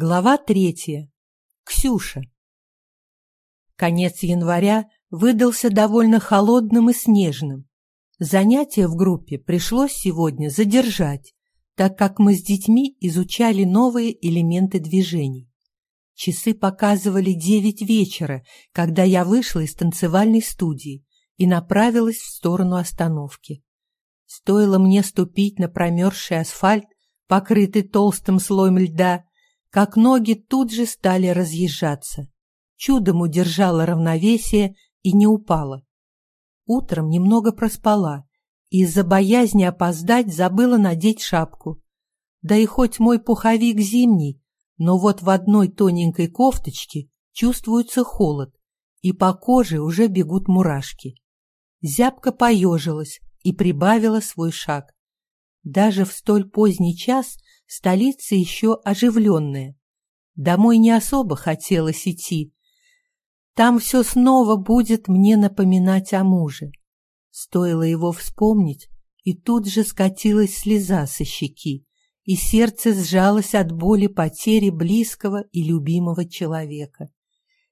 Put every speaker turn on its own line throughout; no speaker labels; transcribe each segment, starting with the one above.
Глава третья. Ксюша. Конец января выдался довольно холодным и снежным. Занятия в группе пришлось сегодня задержать, так как мы с детьми изучали новые элементы движений. Часы показывали девять вечера, когда я вышла из танцевальной студии и направилась в сторону остановки. Стоило мне ступить на промерзший асфальт, покрытый толстым слоем льда, как ноги тут же стали разъезжаться. Чудом удержала равновесие и не упала. Утром немного проспала и из-за боязни опоздать забыла надеть шапку. Да и хоть мой пуховик зимний, но вот в одной тоненькой кофточке чувствуется холод, и по коже уже бегут мурашки. Зябко поежилась и прибавила свой шаг. Даже в столь поздний час столица еще оживленная. Домой не особо хотелось идти. Там все снова будет мне напоминать о муже. Стоило его вспомнить, и тут же скатилась слеза со щеки, и сердце сжалось от боли потери близкого и любимого человека.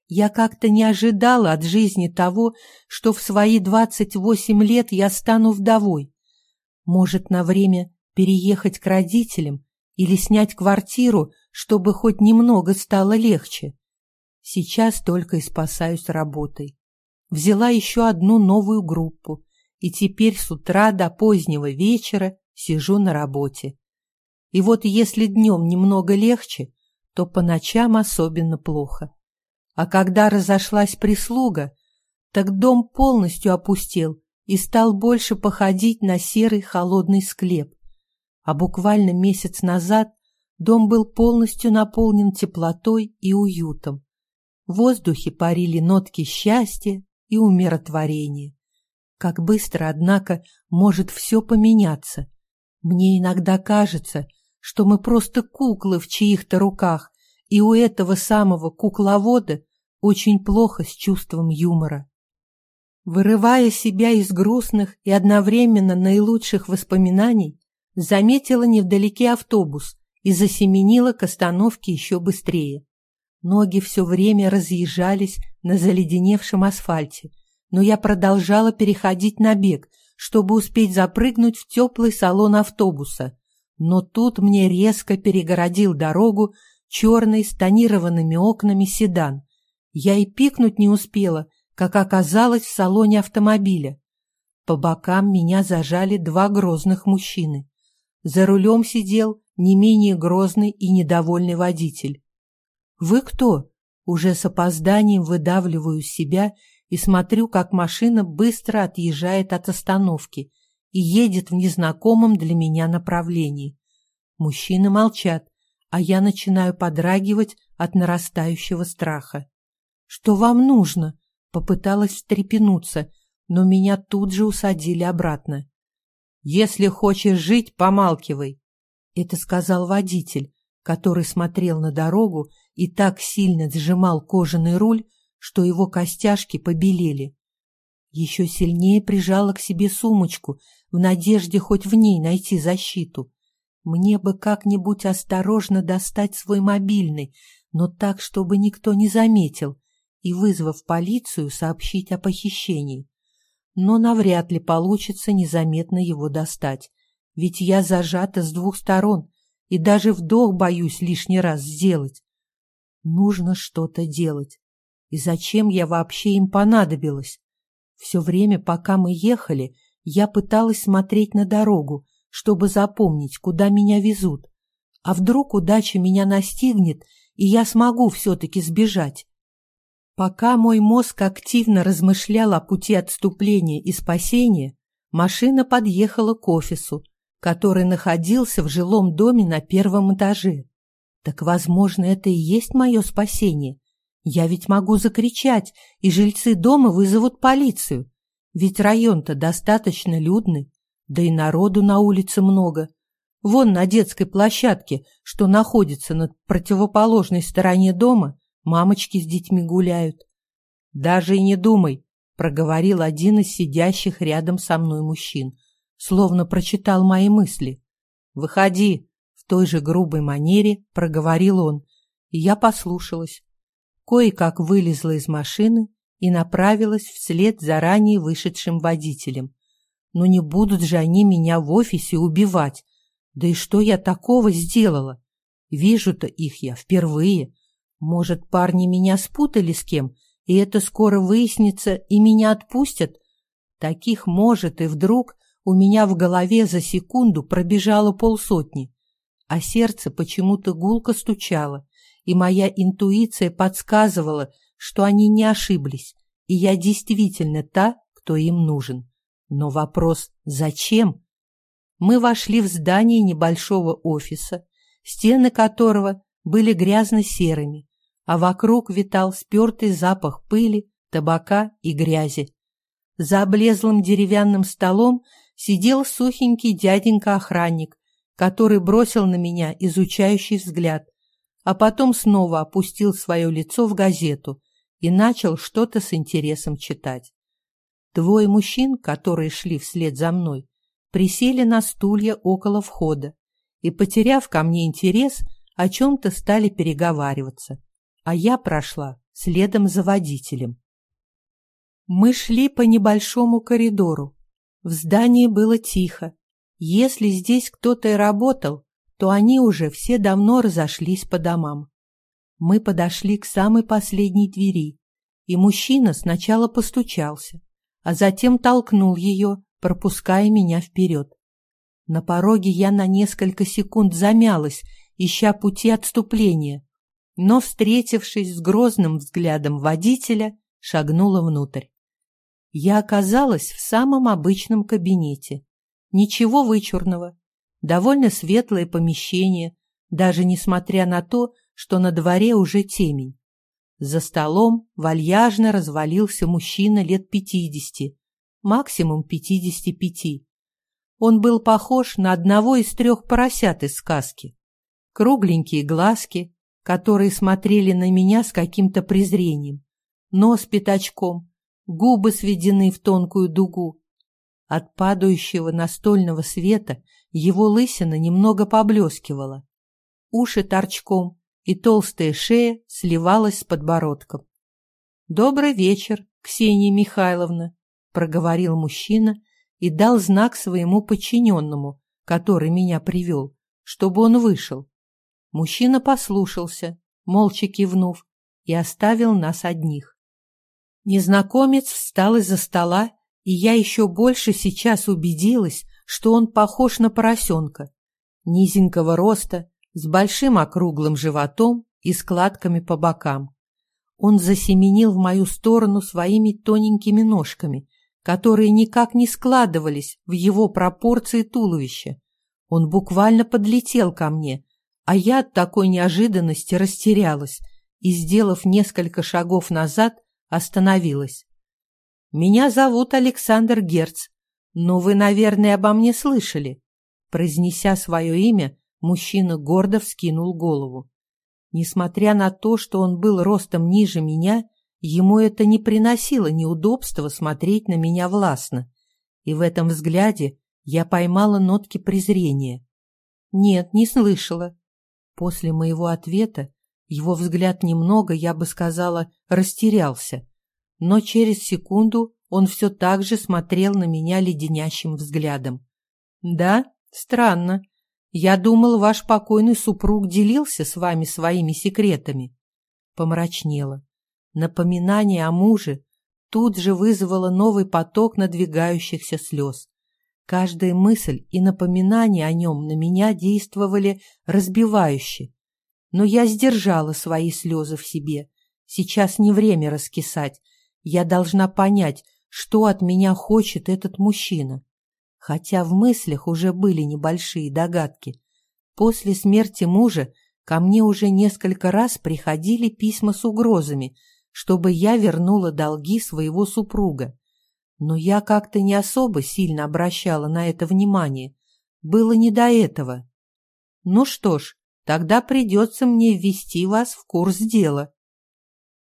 Я как-то не ожидала от жизни того, что в свои двадцать восемь лет я стану вдовой. Может, на время переехать к родителям или снять квартиру, чтобы хоть немного стало легче. Сейчас только и спасаюсь работой. Взяла еще одну новую группу, и теперь с утра до позднего вечера сижу на работе. И вот если днем немного легче, то по ночам особенно плохо. А когда разошлась прислуга, так дом полностью опустел и стал больше походить на серый холодный склеп а буквально месяц назад дом был полностью наполнен теплотой и уютом. В воздухе парили нотки счастья и умиротворения. Как быстро, однако, может все поменяться. Мне иногда кажется, что мы просто куклы в чьих-то руках, и у этого самого кукловода очень плохо с чувством юмора. Вырывая себя из грустных и одновременно наилучших воспоминаний, заметила невдалеке автобус и засеменила к остановке еще быстрее. Ноги все время разъезжались на заледеневшем асфальте, но я продолжала переходить на бег, чтобы успеть запрыгнуть в теплый салон автобуса. Но тут мне резко перегородил дорогу черный с тонированными окнами седан. Я и пикнуть не успела, как оказалось в салоне автомобиля. По бокам меня зажали два грозных мужчины. За рулем сидел не менее грозный и недовольный водитель. «Вы кто?» Уже с опозданием выдавливаю себя и смотрю, как машина быстро отъезжает от остановки и едет в незнакомом для меня направлении. Мужчины молчат, а я начинаю подрагивать от нарастающего страха. «Что вам нужно?» Попыталась встрепенуться, но меня тут же усадили обратно. «Если хочешь жить, помалкивай!» Это сказал водитель, который смотрел на дорогу и так сильно сжимал кожаный руль, что его костяшки побелели. Еще сильнее прижала к себе сумочку, в надежде хоть в ней найти защиту. Мне бы как-нибудь осторожно достать свой мобильный, но так, чтобы никто не заметил, и, вызвав полицию, сообщить о похищении но навряд ли получится незаметно его достать, ведь я зажата с двух сторон и даже вдох боюсь лишний раз сделать. Нужно что-то делать. И зачем я вообще им понадобилась? Все время, пока мы ехали, я пыталась смотреть на дорогу, чтобы запомнить, куда меня везут. А вдруг удача меня настигнет, и я смогу все-таки сбежать? Пока мой мозг активно размышлял о пути отступления и спасения, машина подъехала к офису, который находился в жилом доме на первом этаже. Так, возможно, это и есть мое спасение. Я ведь могу закричать, и жильцы дома вызовут полицию. Ведь район-то достаточно людный, да и народу на улице много. Вон на детской площадке, что находится на противоположной стороне дома, Мамочки с детьми гуляют. Даже и не думай, проговорил один из сидящих рядом со мной мужчин, словно прочитал мои мысли. Выходи, в той же грубой манере проговорил он и я послушалась. Кое-как вылезла из машины и направилась вслед за ранее вышедшим водителем. Но не будут же они меня в офисе убивать. Да и что я такого сделала? Вижу-то их я впервые. Может, парни меня спутали с кем, и это скоро выяснится, и меня отпустят? Таких может, и вдруг у меня в голове за секунду пробежало полсотни, а сердце почему-то гулко стучало, и моя интуиция подсказывала, что они не ошиблись, и я действительно та, кто им нужен. Но вопрос «зачем?» Мы вошли в здание небольшого офиса, стены которого были грязно-серыми, а вокруг витал спертый запах пыли, табака и грязи. За облезлым деревянным столом сидел сухенький дяденька-охранник, который бросил на меня изучающий взгляд, а потом снова опустил свое лицо в газету и начал что-то с интересом читать. Двое мужчин, которые шли вслед за мной, присели на стулья около входа и, потеряв ко мне интерес, о чем-то стали переговариваться, а я прошла следом за водителем. Мы шли по небольшому коридору. В здании было тихо. Если здесь кто-то и работал, то они уже все давно разошлись по домам. Мы подошли к самой последней двери, и мужчина сначала постучался, а затем толкнул ее, пропуская меня вперед. На пороге я на несколько секунд замялась, ища пути отступления, но, встретившись с грозным взглядом водителя, шагнула внутрь. Я оказалась в самом обычном кабинете. Ничего вычурного. Довольно светлое помещение, даже несмотря на то, что на дворе уже темень. За столом вальяжно развалился мужчина лет пятидесяти, максимум пятидесяти пяти. Он был похож на одного из трех поросят из сказки. Кругленькие глазки, которые смотрели на меня с каким-то презрением, нос пятачком, губы сведены в тонкую дугу. От падающего настольного света его лысина немного поблескивала. Уши торчком и толстая шея сливалась с подбородком. «Добрый вечер, Ксения Михайловна», — проговорил мужчина и дал знак своему подчиненному, который меня привел, чтобы он вышел. Мужчина послушался, молча кивнув, и оставил нас одних. Незнакомец встал из-за стола, и я еще больше сейчас убедилась, что он похож на поросенка. Низенького роста, с большим округлым животом и складками по бокам. Он засеменил в мою сторону своими тоненькими ножками, которые никак не складывались в его пропорции туловища. Он буквально подлетел ко мне, а я от такой неожиданности растерялась и, сделав несколько шагов назад, остановилась. «Меня зовут Александр Герц, но вы, наверное, обо мне слышали». Произнеся свое имя, мужчина гордо вскинул голову. Несмотря на то, что он был ростом ниже меня, ему это не приносило неудобства смотреть на меня властно, и в этом взгляде я поймала нотки презрения. «Нет, не слышала». После моего ответа его взгляд немного, я бы сказала, растерялся, но через секунду он все так же смотрел на меня леденящим взглядом. «Да? Странно. Я думал, ваш покойный супруг делился с вами своими секретами». Помрачнело. Напоминание о муже тут же вызвало новый поток надвигающихся слез. Каждая мысль и напоминание о нем на меня действовали разбивающе, но я сдержала свои слезы в себе. Сейчас не время раскисать. Я должна понять, что от меня хочет этот мужчина. Хотя в мыслях уже были небольшие догадки. После смерти мужа ко мне уже несколько раз приходили письма с угрозами, чтобы я вернула долги своего супруга. Но я как-то не особо сильно обращала на это внимание. Было не до этого. Ну что ж, Тогда придется мне ввести вас в курс дела.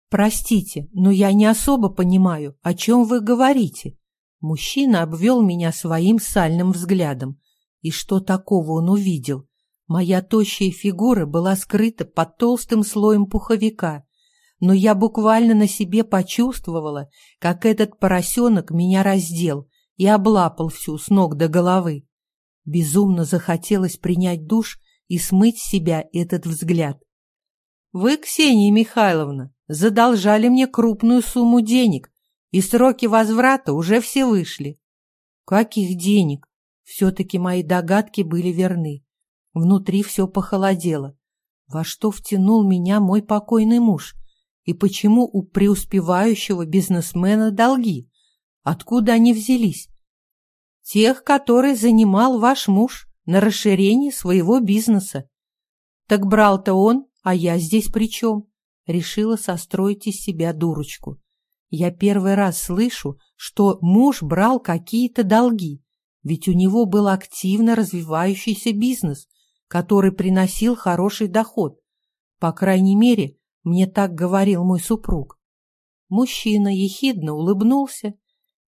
Простите, но я не особо понимаю, о чем вы говорите. Мужчина обвел меня своим сальным взглядом. И что такого он увидел? Моя тощая фигура была скрыта под толстым слоем пуховика, но я буквально на себе почувствовала, как этот поросенок меня раздел и облапал всю с ног до головы. Безумно захотелось принять душ и смыть с себя этот взгляд. «Вы, Ксения Михайловна, задолжали мне крупную сумму денег, и сроки возврата уже все вышли». «Каких денег?» Все-таки мои догадки были верны. Внутри все похолодело. Во что втянул меня мой покойный муж? И почему у преуспевающего бизнесмена долги? Откуда они взялись? Тех, которые занимал ваш муж на расширении своего бизнеса. Так брал-то он, а я здесь при чем? Решила состроить из себя дурочку. Я первый раз слышу, что муж брал какие-то долги, ведь у него был активно развивающийся бизнес, который приносил хороший доход. По крайней мере, мне так говорил мой супруг. Мужчина ехидно улыбнулся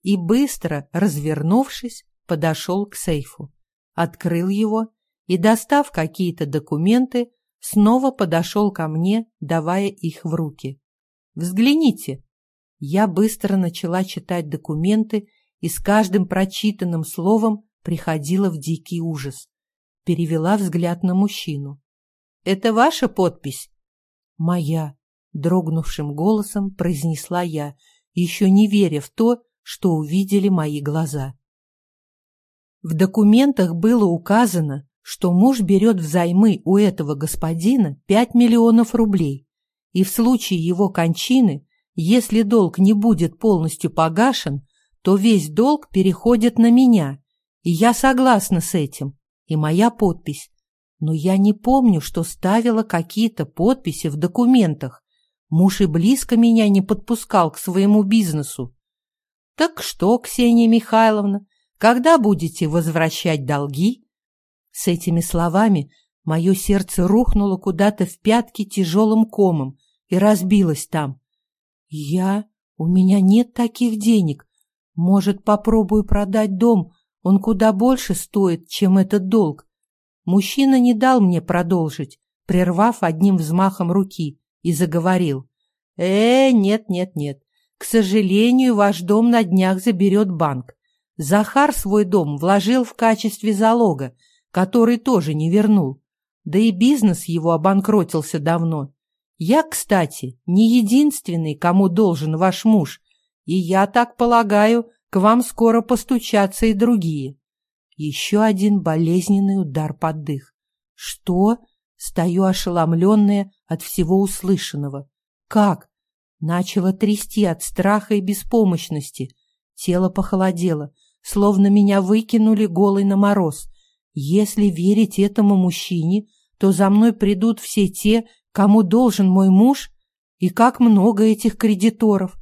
и, быстро развернувшись, подошел к сейфу, открыл его и, достав какие-то документы, снова подошел ко мне, давая их в руки. «Взгляните!» Я быстро начала читать документы и с каждым прочитанным словом приходила в дикий ужас перевела взгляд на мужчину. «Это ваша подпись?» «Моя», — дрогнувшим голосом произнесла я, еще не веря в то, что увидели мои глаза. В документах было указано, что муж берет взаймы у этого господина 5 миллионов рублей, и в случае его кончины, если долг не будет полностью погашен, то весь долг переходит на меня, и я согласна с этим и моя подпись. Но я не помню, что ставила какие-то подписи в документах. Муж и близко меня не подпускал к своему бизнесу. Так что, Ксения Михайловна, когда будете возвращать долги? С этими словами мое сердце рухнуло куда-то в пятки тяжелым комом и разбилось там. Я... У меня нет таких денег. Может, попробую продать дом, он куда больше стоит, чем этот долг. Мужчина не дал мне продолжить, прервав одним взмахом руки, и заговорил. «Э, нет, нет, нет. К сожалению, ваш дом на днях заберет банк. Захар свой дом вложил в качестве залога, который тоже не вернул. Да и бизнес его обанкротился давно. Я, кстати, не единственный, кому должен ваш муж, и я так полагаю, к вам скоро постучатся и другие. Еще один болезненный удар под дых. Что? Стою ошеломленная от всего услышанного. Как? Начала трясти от страха и беспомощности. Тело похолодело, словно меня выкинули голой на мороз. Если верить этому мужчине, то за мной придут все те, кому должен мой муж, и как много этих кредиторов.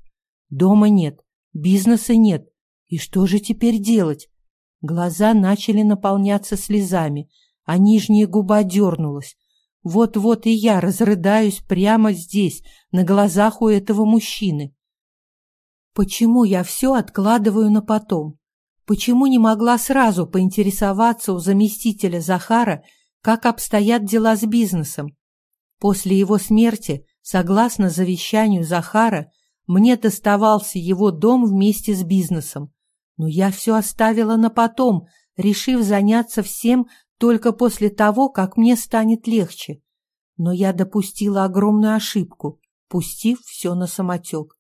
Дома нет, бизнеса нет, и что же теперь делать? Глаза начали наполняться слезами, а нижняя губа дернулась. Вот-вот и я разрыдаюсь прямо здесь, на глазах у этого мужчины. Почему я все откладываю на потом? Почему не могла сразу поинтересоваться у заместителя Захара, как обстоят дела с бизнесом? После его смерти, согласно завещанию Захара, мне доставался его дом вместе с бизнесом. Но я все оставила на потом, решив заняться всем только после того, как мне станет легче. Но я допустила огромную ошибку, пустив все на самотек.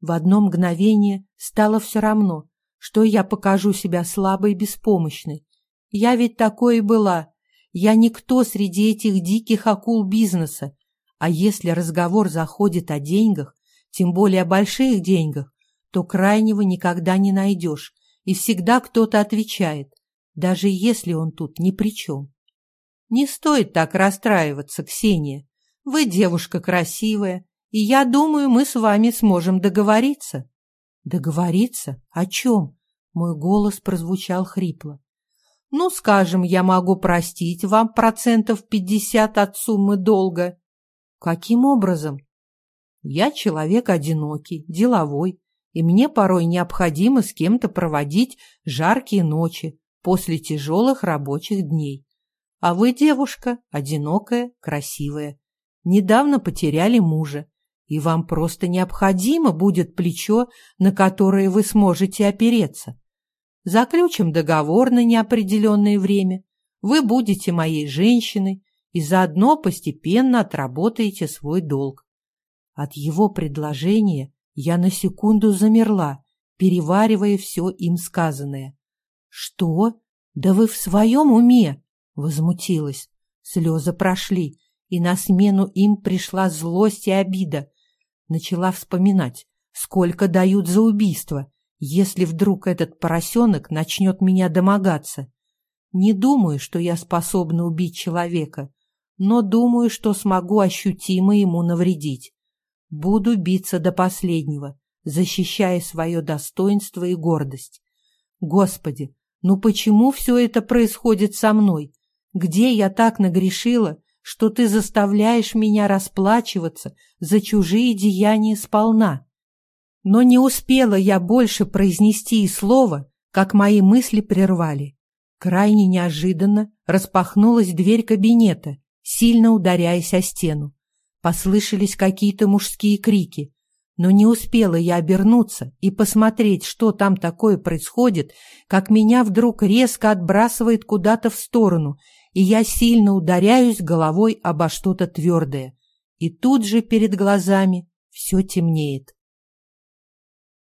В одно мгновение стало все равно, что я покажу себя слабой и беспомощной. Я ведь такой и была. Я никто среди этих диких акул бизнеса. А если разговор заходит о деньгах, тем более о больших деньгах, то крайнего никогда не найдешь, и всегда кто-то отвечает, даже если он тут ни при чем. Не стоит так расстраиваться, Ксения. Вы девушка красивая, и я думаю, мы с вами сможем договориться. Договориться? О чем? Мой голос прозвучал хрипло. Ну, скажем, я могу простить вам процентов пятьдесят от суммы долга. Каким образом? Я человек одинокий, деловой, и мне порой необходимо с кем-то проводить жаркие ночи после тяжелых рабочих дней. А вы девушка, одинокая, красивая. Недавно потеряли мужа, и вам просто необходимо будет плечо, на которое вы сможете опереться. Заключим договор на неопределенное время. Вы будете моей женщиной и заодно постепенно отработаете свой долг. От его предложения я на секунду замерла, переваривая все им сказанное. «Что? Да вы в своем уме?» — возмутилась. Слезы прошли, и на смену им пришла злость и обида. Начала вспоминать, сколько дают за убийство, если вдруг этот поросенок начнет меня домогаться. Не думаю, что я способна убить человека, но думаю, что смогу ощутимо ему навредить. Буду биться до последнего, защищая свое достоинство и гордость. Господи, ну почему все это происходит со мной? Где я так нагрешила, что ты заставляешь меня расплачиваться за чужие деяния сполна? Но не успела я больше произнести и слова, как мои мысли прервали. Крайне неожиданно распахнулась дверь кабинета, сильно ударяясь о стену. Послышались какие-то мужские крики, но не успела я обернуться и посмотреть, что там такое происходит, как меня вдруг резко отбрасывает куда-то в сторону, и я сильно ударяюсь головой обо что-то твердое. И тут же перед глазами все темнеет.